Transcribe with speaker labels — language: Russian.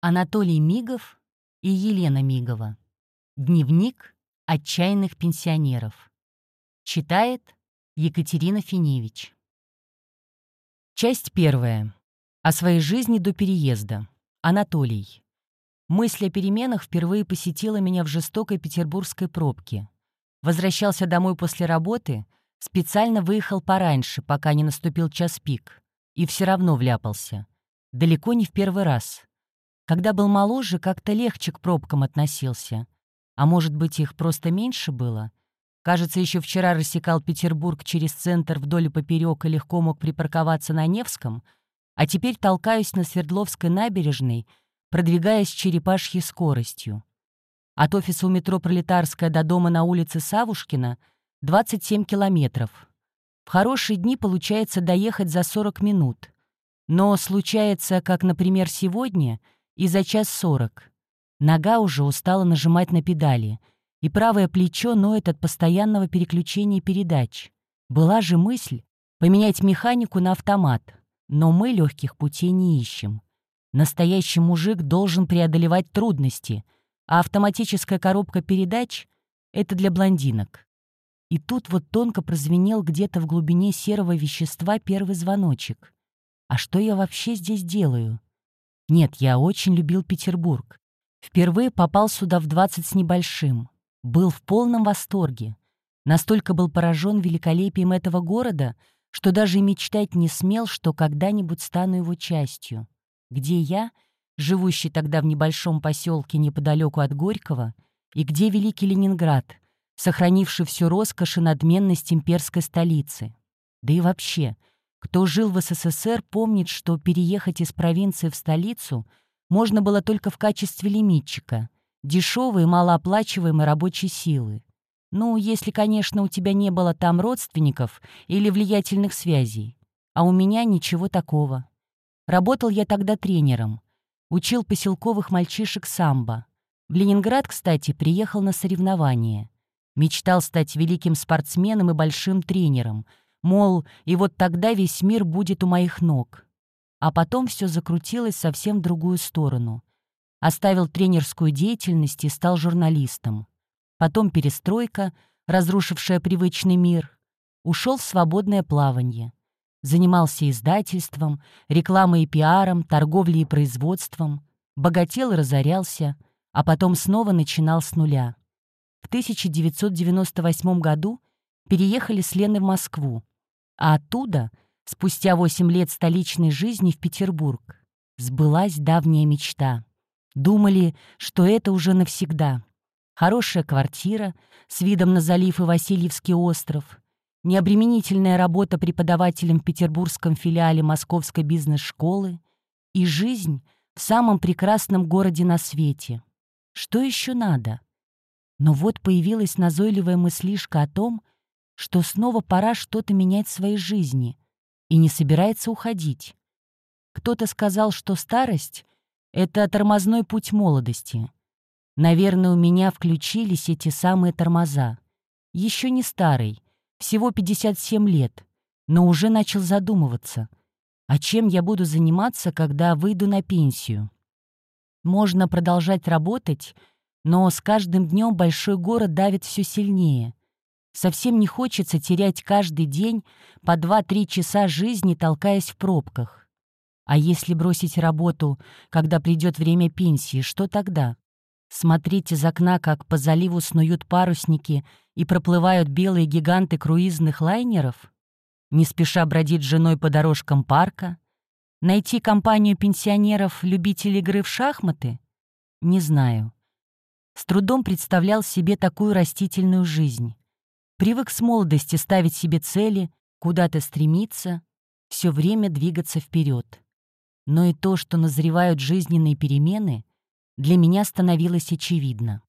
Speaker 1: Анатолий Мигов и Елена Мигова. Дневник отчаянных пенсионеров. Читает Екатерина Финевич. Часть первая. О своей жизни до переезда. Анатолий. Мысль о переменах впервые посетила меня в жестокой петербургской пробке. Возвращался домой после работы, специально выехал пораньше, пока не наступил час пик, и все равно вляпался. Далеко не в первый раз. Когда был моложе, как-то легче к пробкам относился. А может быть, их просто меньше было? Кажется, еще вчера рассекал Петербург через центр вдоль и поперек и легко мог припарковаться на Невском, а теперь толкаюсь на Свердловской набережной, продвигаясь черепашьей скоростью. От офиса у метро «Пролетарская» до дома на улице Савушкина 27 километров. В хорошие дни получается доехать за 40 минут. Но случается, как, например, сегодня — и за час сорок. Нога уже устала нажимать на педали, и правое плечо ноет от постоянного переключения передач. Была же мысль поменять механику на автомат, но мы легких путей не ищем. Настоящий мужик должен преодолевать трудности, а автоматическая коробка передач — это для блондинок. И тут вот тонко прозвенел где-то в глубине серого вещества первый звоночек. А что я вообще здесь делаю? Нет, я очень любил Петербург. Впервые попал сюда в 20 с небольшим. Был в полном восторге. Настолько был поражен великолепием этого города, что даже и мечтать не смел, что когда-нибудь стану его частью. Где я, живущий тогда в небольшом поселке неподалеку от Горького, и где великий Ленинград, сохранивший всю роскошь и надменность имперской столицы. Да и вообще — кто жил в СССР, помнит, что переехать из провинции в столицу можно было только в качестве лимитчика, дешевой и малооплачиваемой рабочей силы. Ну, если, конечно, у тебя не было там родственников или влиятельных связей. А у меня ничего такого. Работал я тогда тренером. Учил поселковых мальчишек самбо. В Ленинград, кстати, приехал на соревнования. Мечтал стать великим спортсменом и большим тренером — Мол, и вот тогда весь мир будет у моих ног. А потом все закрутилось совсем в другую сторону. Оставил тренерскую деятельность и стал журналистом. Потом перестройка, разрушившая привычный мир. Ушел в свободное плавание. Занимался издательством, рекламой и пиаром, торговлей и производством. Богател и разорялся, а потом снова начинал с нуля. В 1998 году переехали с Леной в Москву, а оттуда, спустя восемь лет столичной жизни в Петербург, сбылась давняя мечта. Думали, что это уже навсегда. Хорошая квартира с видом на залив и Васильевский остров, необременительная работа преподавателем в петербургском филиале Московской бизнес-школы и жизнь в самом прекрасном городе на свете. Что еще надо? Но вот появилась назойливая мыслишка о том, что снова пора что-то менять в своей жизни и не собирается уходить. Кто-то сказал, что старость — это тормозной путь молодости. Наверное, у меня включились эти самые тормоза. Еще не старый, всего 57 лет, но уже начал задумываться, а чем я буду заниматься, когда выйду на пенсию. Можно продолжать работать, но с каждым днем большой город давит все сильнее. Совсем не хочется терять каждый день по 2-3 часа жизни, толкаясь в пробках. А если бросить работу, когда придет время пенсии, что тогда? Смотреть из окна, как по заливу снуют парусники и проплывают белые гиганты круизных лайнеров? Не спеша бродить с женой по дорожкам парка? Найти компанию пенсионеров, любителей игры в шахматы? Не знаю. С трудом представлял себе такую растительную жизнь. Привык с молодости ставить себе цели, куда-то стремиться, все время двигаться вперед. Но и то, что назревают жизненные перемены, для меня становилось очевидно.